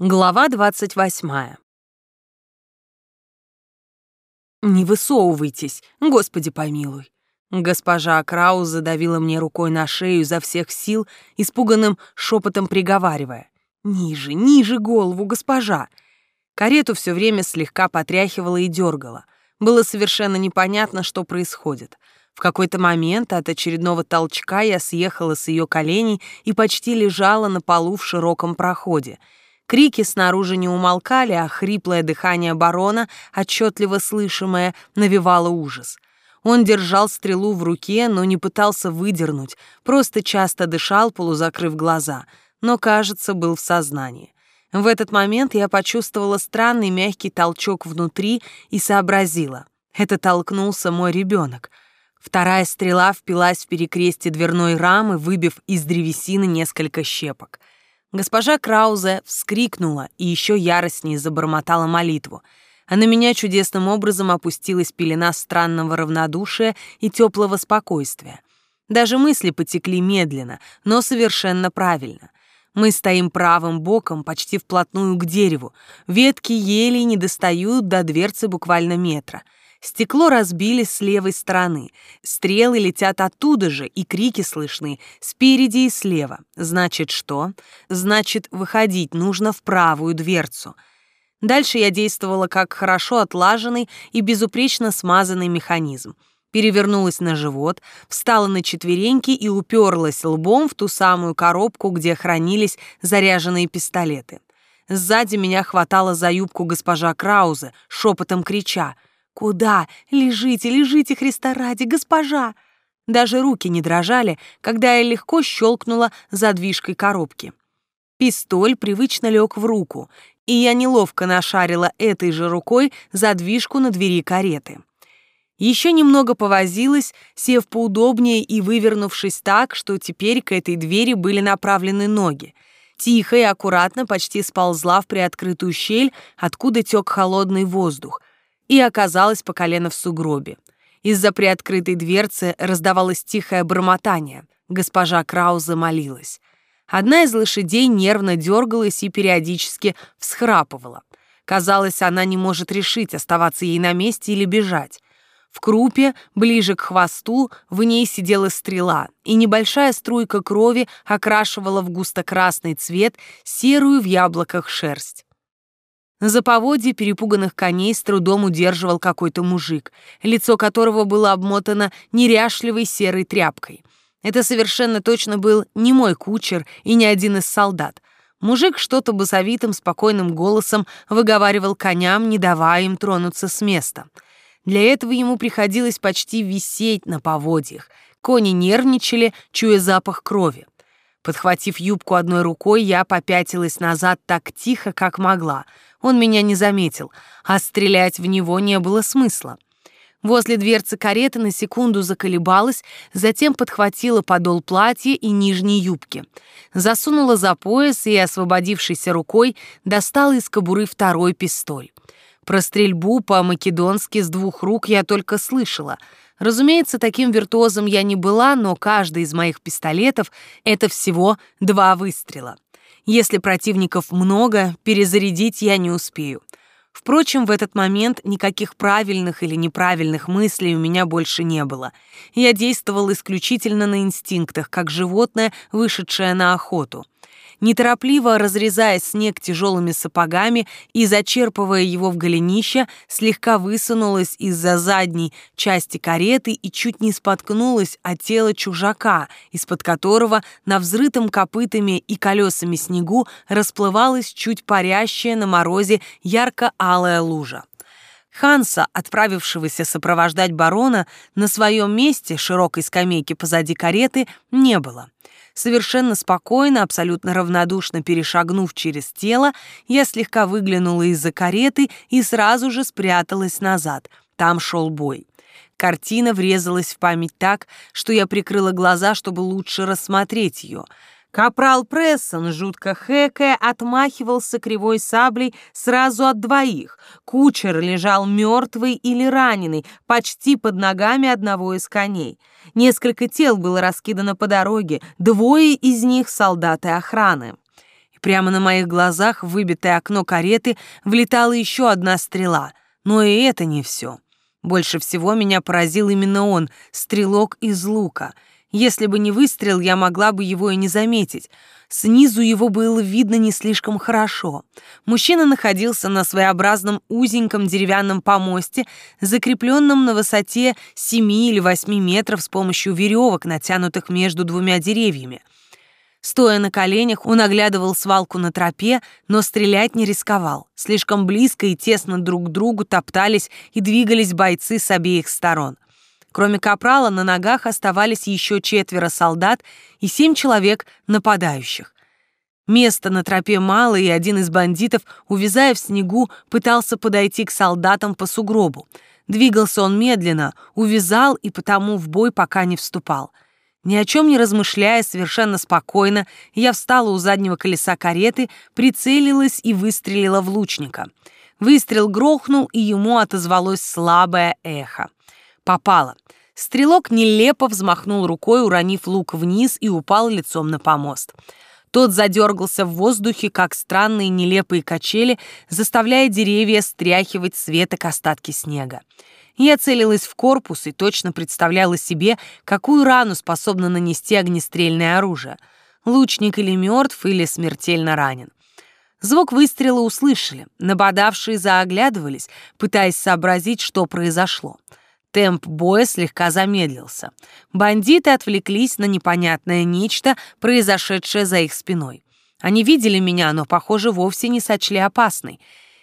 Глава двадцать восьмая. «Не высовывайтесь, Господи помилуй!» Госпожа Краус задавила мне рукой на шею изо всех сил, испуганным шепотом приговаривая. «Ниже, ниже голову, госпожа!» Карету все время слегка потряхивала и дергала. Было совершенно непонятно, что происходит. В какой-то момент от очередного толчка я съехала с ее коленей и почти лежала на полу в широком проходе — Крики снаружи не умолкали, а хриплое дыхание барона, отчетливо слышимое, навевало ужас. Он держал стрелу в руке, но не пытался выдернуть, просто часто дышал, полузакрыв глаза, но, кажется, был в сознании. В этот момент я почувствовала странный мягкий толчок внутри и сообразила. Это толкнулся мой ребенок. Вторая стрела впилась в перекрестие дверной рамы, выбив из древесины несколько щепок — Госпожа Краузе вскрикнула и еще яростнее забормотала молитву, а на меня чудесным образом опустилась пелена странного равнодушия и теплого спокойствия. Даже мысли потекли медленно, но совершенно правильно. Мы стоим правым боком, почти вплотную к дереву. Ветки елей не достают до дверцы буквально метра — Стекло разбили с левой стороны. Стрелы летят оттуда же, и крики слышны спереди и слева. Значит, что? Значит, выходить нужно в правую дверцу. Дальше я действовала как хорошо отлаженный и безупречно смазанный механизм. Перевернулась на живот, встала на четвереньки и уперлась лбом в ту самую коробку, где хранились заряженные пистолеты. Сзади меня хватала за юбку госпожа Краузе, шепотом крича — «Куда? Лежите, лежите, Христа ради, госпожа!» Даже руки не дрожали, когда я легко щелкнула задвижкой коробки. Пистоль привычно лег в руку, и я неловко нашарила этой же рукой задвижку на двери кареты. Еще немного повозилась, сев поудобнее и вывернувшись так, что теперь к этой двери были направлены ноги. Тихо и аккуратно почти сползла в приоткрытую щель, откуда тек холодный воздух — и оказалась по колено в сугробе. Из-за приоткрытой дверцы раздавалось тихое бормотание. Госпожа Крауза молилась. Одна из лошадей нервно дергалась и периодически всхрапывала. Казалось, она не может решить, оставаться ей на месте или бежать. В крупе, ближе к хвосту, в ней сидела стрела, и небольшая струйка крови окрашивала в густо-красный цвет серую в яблоках шерсть. За поводье перепуганных коней с трудом удерживал какой-то мужик, лицо которого было обмотано неряшливой серой тряпкой. Это совершенно точно был не мой кучер и не один из солдат. Мужик что-то басовитым, спокойным голосом выговаривал коням, не давая им тронуться с места. Для этого ему приходилось почти висеть на поводьях. Кони нервничали, чуя запах крови. Подхватив юбку одной рукой, я попятилась назад так тихо, как могла. Он меня не заметил, а стрелять в него не было смысла. Возле дверцы кареты на секунду заколебалась, затем подхватила подол платья и нижней юбки. Засунула за пояс и, освободившейся рукой, достала из кобуры второй пистоль. Про стрельбу по-македонски с двух рук я только слышала — Разумеется, таким виртуозом я не была, но каждый из моих пистолетов — это всего два выстрела. Если противников много, перезарядить я не успею. Впрочем, в этот момент никаких правильных или неправильных мыслей у меня больше не было. Я действовал исключительно на инстинктах, как животное, вышедшее на охоту неторопливо разрезая снег тяжелыми сапогами и зачерпывая его в голенище, слегка высунулась из-за задней части кареты и чуть не споткнулась от тела чужака, из-под которого на взрытом копытами и колесами снегу расплывалась чуть парящая на морозе ярко-алая лужа. Ханса, отправившегося сопровождать барона, на своем месте, широкой скамейки позади кареты, не было. Совершенно спокойно, абсолютно равнодушно перешагнув через тело, я слегка выглянула из-за кареты и сразу же спряталась назад. Там шел бой. Картина врезалась в память так, что я прикрыла глаза, чтобы лучше рассмотреть ее — Капрал Прессон, жутко хэкая, отмахивался кривой саблей сразу от двоих. Кучер лежал мертвый или раненый, почти под ногами одного из коней. Несколько тел было раскидано по дороге, двое из них — солдаты охраны прямо на моих глазах в выбитое окно кареты влетала еще одна стрела. Но и это не все. Больше всего меня поразил именно он, стрелок из лука. Если бы не выстрел, я могла бы его и не заметить. Снизу его было видно не слишком хорошо. Мужчина находился на своеобразном узеньком деревянном помосте, закрепленном на высоте 7 или 8 метров с помощью веревок, натянутых между двумя деревьями. Стоя на коленях, он оглядывал свалку на тропе, но стрелять не рисковал. Слишком близко и тесно друг к другу топтались и двигались бойцы с обеих сторон. Кроме капрала, на ногах оставались еще четверо солдат и семь человек нападающих. Места на тропе мало, и один из бандитов, увязая в снегу, пытался подойти к солдатам по сугробу. Двигался он медленно, увязал и потому в бой пока не вступал. Ни о чем не размышляя, совершенно спокойно, я встала у заднего колеса кареты, прицелилась и выстрелила в лучника. Выстрел грохнул, и ему отозвалось слабое эхо. Попало. Стрелок нелепо взмахнул рукой, уронив лук вниз и упал лицом на помост. Тот задергался в воздухе, как странные нелепые качели, заставляя деревья стряхивать с веток остатки снега. Я целилась в корпус и точно представляла себе, какую рану способно нанести огнестрельное оружие. Лучник или мертв, или смертельно ранен. Звук выстрела услышали, нападавшие зааглядывались, пытаясь сообразить, что произошло. Темп боя слегка замедлился. Бандиты отвлеклись на непонятное нечто, произошедшее за их спиной. Они видели меня, но, похоже, вовсе не сочли опасной.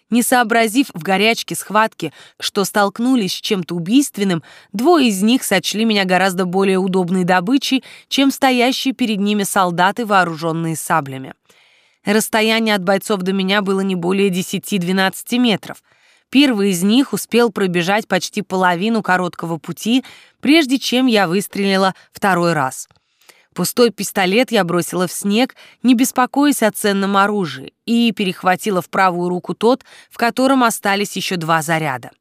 Не сообразив в горячке схватки, что столкнулись с чем-то убийственным, двое из них сочли меня гораздо более удобной добычей, чем стоящие перед ними солдаты, вооруженные саблями. Расстояние от бойцов до меня было не более 10-12 метров — Первый из них успел пробежать почти половину короткого пути, прежде чем я выстрелила второй раз. Пустой пистолет я бросила в снег, не беспокоясь о ценном оружии, и перехватила в правую руку тот, в котором остались еще два заряда.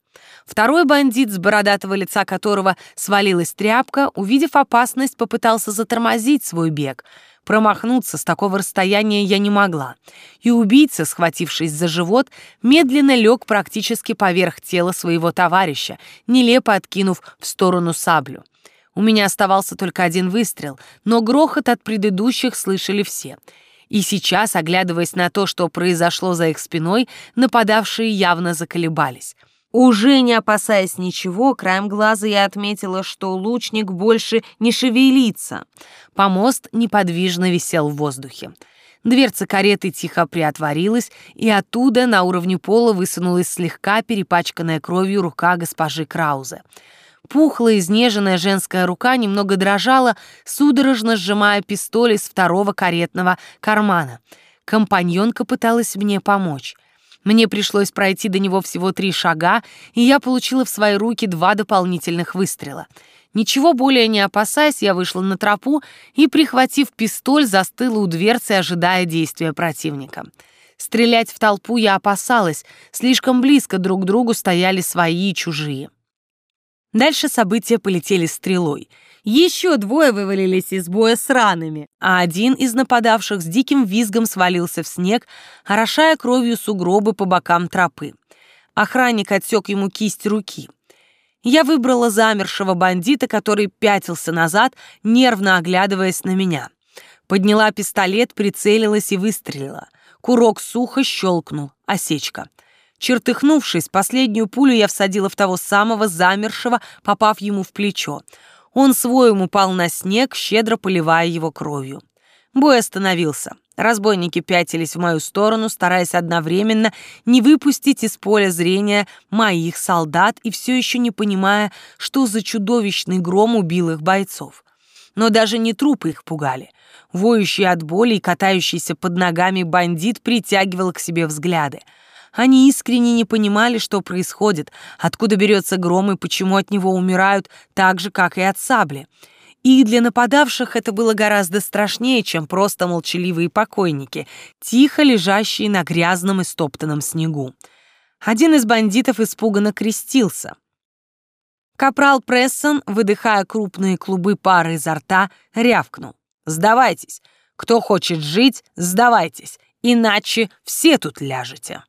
Второй бандит, с бородатого лица которого свалилась тряпка, увидев опасность, попытался затормозить свой бег — Промахнуться с такого расстояния я не могла. И убийца, схватившись за живот, медленно лег практически поверх тела своего товарища, нелепо откинув в сторону саблю. У меня оставался только один выстрел, но грохот от предыдущих слышали все. И сейчас, оглядываясь на то, что произошло за их спиной, нападавшие явно заколебались. Уже не опасаясь ничего, краем глаза я отметила, что лучник больше не шевелится. Помост неподвижно висел в воздухе. Дверца кареты тихо приотворилась, и оттуда на уровне пола высунулась слегка перепачканная кровью рука госпожи Краузе. Пухлая, изнеженная женская рука немного дрожала, судорожно сжимая пистоль из второго каретного кармана. Компаньонка пыталась мне помочь. Мне пришлось пройти до него всего три шага, и я получила в свои руки два дополнительных выстрела. Ничего более не опасаясь, я вышла на тропу и, прихватив пистоль, застыла у дверцы, ожидая действия противника. Стрелять в толпу я опасалась, слишком близко друг к другу стояли свои и чужие. Дальше события полетели стрелой — еще двое вывалились из боя с ранами, а один из нападавших с диким визгом свалился в снег, орошая кровью сугробы по бокам тропы. Охранник отсек ему кисть руки. Я выбрала замершего бандита, который пятился назад, нервно оглядываясь на меня. Подняла пистолет, прицелилась и выстрелила. Курок сухо щелкнул. Осечка. Чертыхнувшись, последнюю пулю я всадила в того самого замершего, попав ему в плечо. Он своим упал на снег, щедро поливая его кровью. Бой остановился. Разбойники пятились в мою сторону, стараясь одновременно не выпустить из поля зрения моих солдат и все еще не понимая, что за чудовищный гром убил их бойцов. Но даже не трупы их пугали. Воющий от боли и катающийся под ногами бандит притягивал к себе взгляды — они искренне не понимали, что происходит, откуда берется гром и почему от него умирают так же, как и от сабли. И для нападавших это было гораздо страшнее, чем просто молчаливые покойники, тихо лежащие на грязном и стоптанном снегу. Один из бандитов испуганно крестился. Капрал Прессон, выдыхая крупные клубы пары изо рта, рявкнул. «Сдавайтесь! Кто хочет жить, сдавайтесь! иначе все тут ляжете.